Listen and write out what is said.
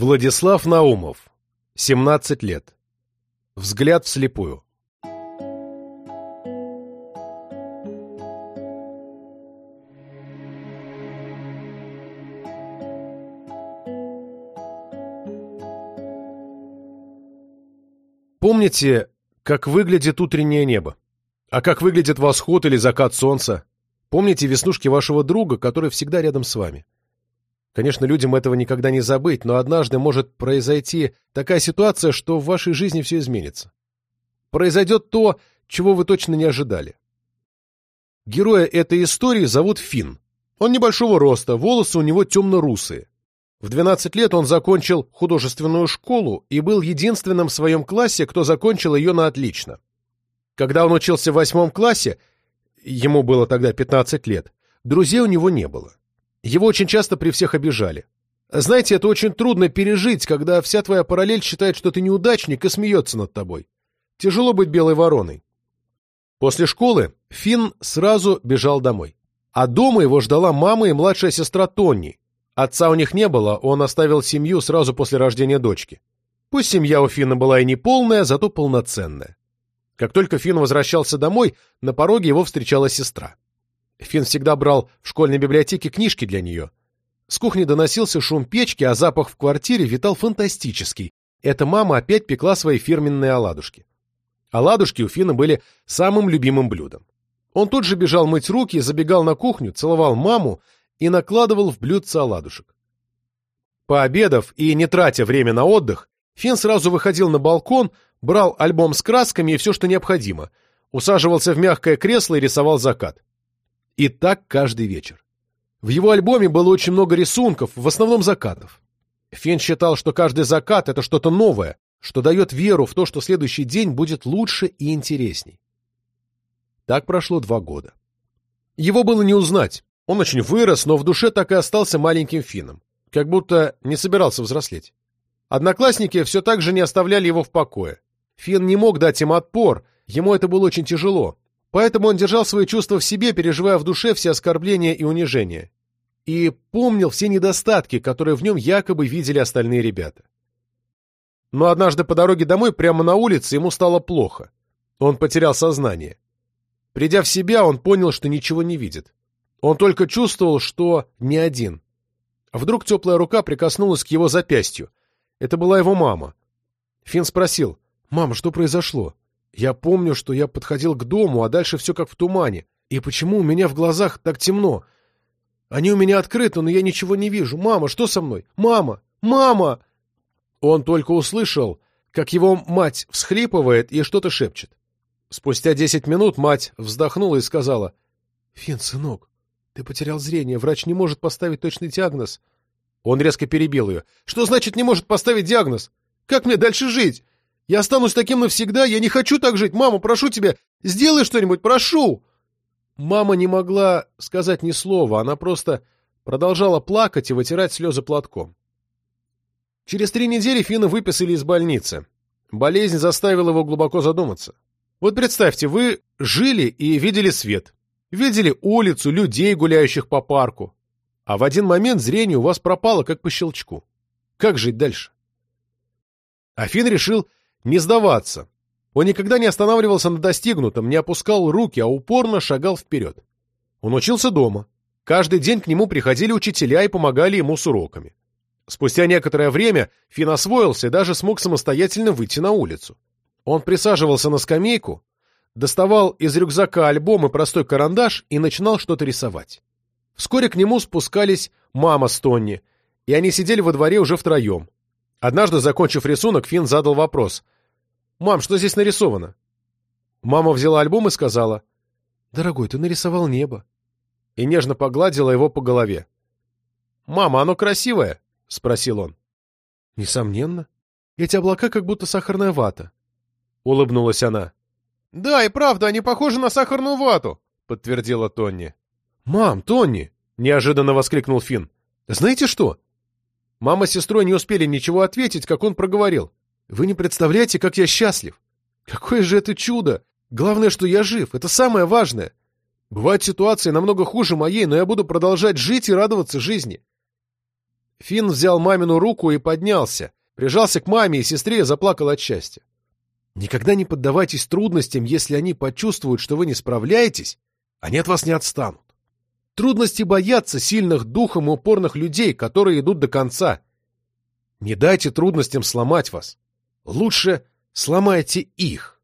Владислав Наумов, 17 лет. Взгляд вслепую. Помните, как выглядит утреннее небо? А как выглядит восход или закат солнца? Помните веснушки вашего друга, который всегда рядом с вами? Конечно, людям этого никогда не забыть, но однажды может произойти такая ситуация, что в вашей жизни все изменится. Произойдет то, чего вы точно не ожидали. Героя этой истории зовут Финн. Он небольшого роста, волосы у него темно-русые. В 12 лет он закончил художественную школу и был единственным в своем классе, кто закончил ее на отлично. Когда он учился в восьмом классе, ему было тогда 15 лет, друзей у него не было. Его очень часто при всех обижали. Знаете, это очень трудно пережить, когда вся твоя параллель считает, что ты неудачник и смеется над тобой. Тяжело быть белой вороной. После школы Финн сразу бежал домой. А дома его ждала мама и младшая сестра Тонни. Отца у них не было, он оставил семью сразу после рождения дочки. Пусть семья у Финна была и не полная, зато полноценная. Как только Финн возвращался домой, на пороге его встречала сестра. Финн всегда брал в школьной библиотеке книжки для нее. С кухни доносился шум печки, а запах в квартире витал фантастический. Эта мама опять пекла свои фирменные оладушки. Оладушки у Фина были самым любимым блюдом. Он тут же бежал мыть руки, забегал на кухню, целовал маму и накладывал в блюдце оладушек. Пообедав и не тратя время на отдых, Фин сразу выходил на балкон, брал альбом с красками и все, что необходимо, усаживался в мягкое кресло и рисовал закат. И так каждый вечер. В его альбоме было очень много рисунков, в основном закатов. Фен считал, что каждый закат — это что-то новое, что дает веру в то, что следующий день будет лучше и интересней. Так прошло два года. Его было не узнать. Он очень вырос, но в душе так и остался маленьким Фином, как будто не собирался взрослеть. Одноклассники все так же не оставляли его в покое. Фин не мог дать им отпор, ему это было очень тяжело, Поэтому он держал свои чувства в себе, переживая в душе все оскорбления и унижения. И помнил все недостатки, которые в нем якобы видели остальные ребята. Но однажды по дороге домой, прямо на улице, ему стало плохо. Он потерял сознание. Придя в себя, он понял, что ничего не видит. Он только чувствовал, что не один. Вдруг теплая рука прикоснулась к его запястью. Это была его мама. Финн спросил, «Мама, что произошло?» Я помню, что я подходил к дому, а дальше все как в тумане. И почему у меня в глазах так темно? Они у меня открыты, но я ничего не вижу. Мама, что со мной? Мама! Мама!» Он только услышал, как его мать всхлипывает и что-то шепчет. Спустя десять минут мать вздохнула и сказала, «Фин, сынок, ты потерял зрение, врач не может поставить точный диагноз». Он резко перебил ее. «Что значит не может поставить диагноз? Как мне дальше жить? Я останусь таким навсегда, я не хочу так жить. Мама, прошу тебя, сделай что-нибудь, прошу!» Мама не могла сказать ни слова, она просто продолжала плакать и вытирать слезы платком. Через три недели Фина выписали из больницы. Болезнь заставила его глубоко задуматься. Вот представьте, вы жили и видели свет. Видели улицу, людей, гуляющих по парку. А в один момент зрение у вас пропало, как по щелчку. Как жить дальше? Афин решил не сдаваться. Он никогда не останавливался на достигнутом, не опускал руки, а упорно шагал вперед. Он учился дома. Каждый день к нему приходили учителя и помогали ему с уроками. Спустя некоторое время Финн освоился и даже смог самостоятельно выйти на улицу. Он присаживался на скамейку, доставал из рюкзака альбом и простой карандаш и начинал что-то рисовать. Вскоре к нему спускались мама с Тонни, и они сидели во дворе уже втроем. Однажды, закончив рисунок, Финн задал вопрос — «Мам, что здесь нарисовано?» Мама взяла альбом и сказала, «Дорогой, ты нарисовал небо». И нежно погладила его по голове. «Мама, оно красивое?» — спросил он. «Несомненно. Эти облака как будто сахарная вата», — улыбнулась она. «Да, и правда, они похожи на сахарную вату», — подтвердила Тонни. «Мам, Тонни!» — неожиданно воскликнул Финн. «Знаете что?» Мама с сестрой не успели ничего ответить, как он проговорил. Вы не представляете, как я счастлив! Какое же это чудо! Главное, что я жив, это самое важное! Бывают ситуации намного хуже моей, но я буду продолжать жить и радоваться жизни!» Финн взял мамину руку и поднялся, прижался к маме и сестре и заплакал от счастья. «Никогда не поддавайтесь трудностям, если они почувствуют, что вы не справляетесь, они от вас не отстанут. Трудности боятся сильных духом и упорных людей, которые идут до конца. Не дайте трудностям сломать вас лучше сломайте их.